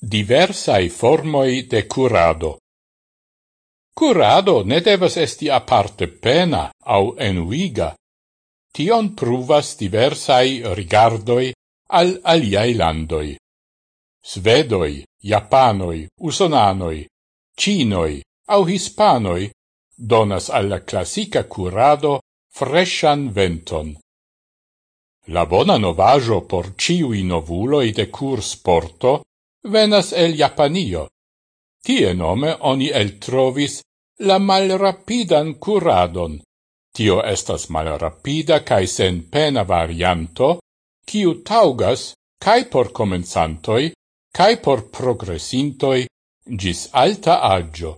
Diversai formoi de curado. Curado ne devas esti aparte pena au enuiga. Tion pruvas diversai rigardoi al aliai landoi. Svedoi, Japanoi, Usonanoi, Cinoi au Hispanoi donas alla classica curado freshan venton. La bona novajo por ciui novuloi de cur sporto venas el Japanio. Tie nome oni eltrovis la malrapidan curadon. Tio estas malrapida cae sen pena varianto, kiu taugas cae por comenzantoi, cae por progressintoi, gis alta agio.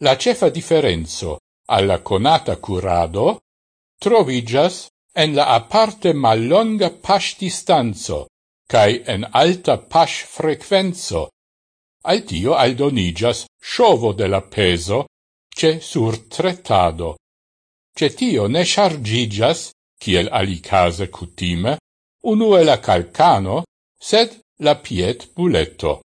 La cefa differenzo alla conata curado trovigas en la aparte mallonga pastistanzo, cae en alta pas frequenzo. Al tio aldonigas sciovo de la peso ce surtretado. Ce tio ne chargigas, ciel alicase cutime, unue la calcano, sed la piet buletto.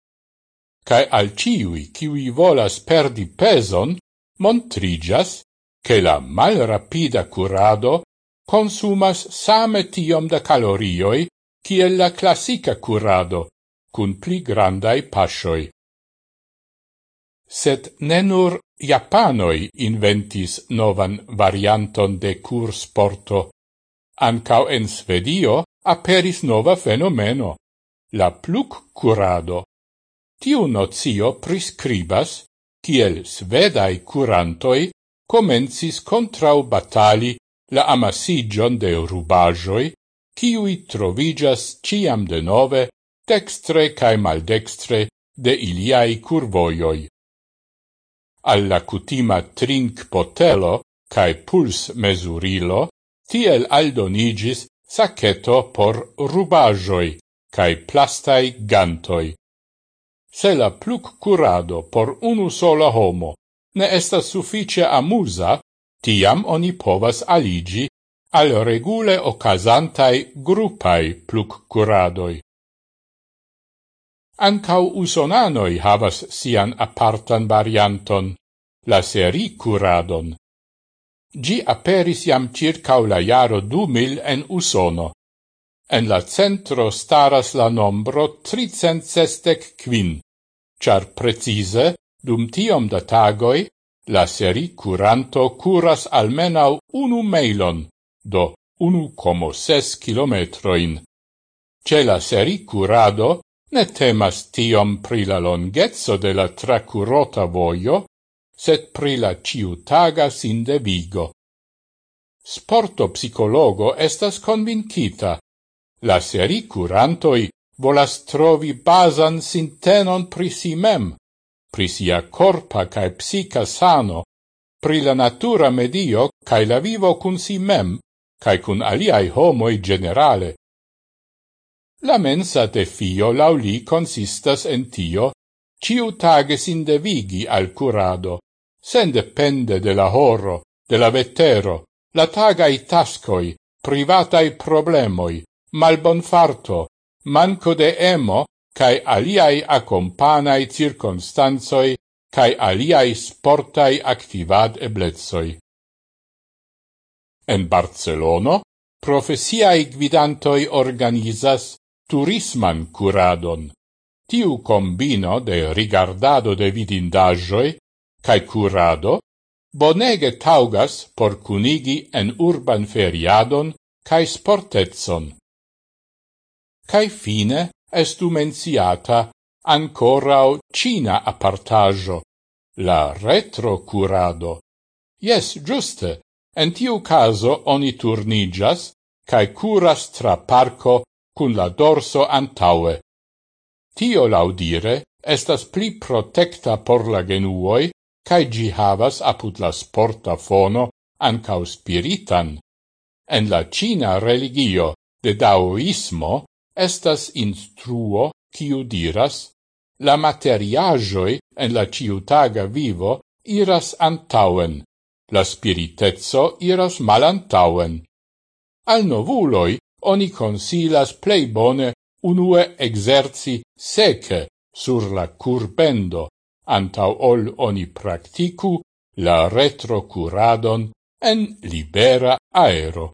Cae al ciui ciui volas perdi peson, montrigas che la mal rapida curado consumas same tiom da calorioi kiel la classica curado, cun pli grandai pasioi. Sed ne nur Japanoi inventis novan varianton de cur sporto. Ancao en Svedio aperis nova fenomeno, la pluc curado. Tiu nozio prescribas kiel svedai curantoi comencis contrau batali la amasigion de rubajoi kiui trovigas ciam de nove dextre cae maldextre de iliai curvoioi. Alla cutima trinc potelo cae puls mesurilo, tiel aldonigis sacceto por rubajoi cae plastai gantoi. Se la pluc curado por unu sola homo ne estas suffice amusa, tiam oni povas aligi al regule ocasantai gruppai pluccuradoi. Ancau usonanoi havas sian apartan varianton, la seri curadon. Gi aperis jam circau la jaro du mil en Usono. En la centro staras la nombro tricent sestec quin, char precise, dum tiom da tagoi, la seri curanto curas almenau unu mailon, do unu como ses kilometroin. Ce la sericurado ne temas tiom pri la longezzo de la tracurota voio, set pri la ciutaga sindevigo. Sporto psicologo estas convincita. La sericurantoi volas trovi basan sintenon pri si mem, pri sia corpa cae psica sano, pri la natura medio cae la vivo cun si mem, cae cun aliai homoi generale. La mensa de fio lauli consistas en tio, ciu tage sindevigi al curado, sen depende de la horo, de la vetero, la tagai tascoi, privatai problemoi, malbonfarto, manco de emo, cae aliai accompanai circunstanzoi, cae aliai sportai activad eblezoi. En Barcelono, profesiae gvidantoi organizas turisman curadon. Tiu combino de rigardado de vidindajoi cae curado bonege taugas por cunigi en urban feriadon cae sportetson. Cae fine estu menciata ancorau Cina apartajo, la retrocurado. Yes, giuste, En tiu caso oni turnigas cae curas tra parco cun la dorso antaue. Tio laudire estas pli protecta por la genuoi cae gi havas apud la sporta fono ancau spiritan. En la Cina religio de Daoismo estas instruo kiu diras la materiajoi en la ciutaga vivo iras antauen, la spiritezzo iras malantauen. Al novuloi oni consilas plei bone unue exerci sece sur la curbendo, antau ol oni practicu la retrocuradon en libera aero.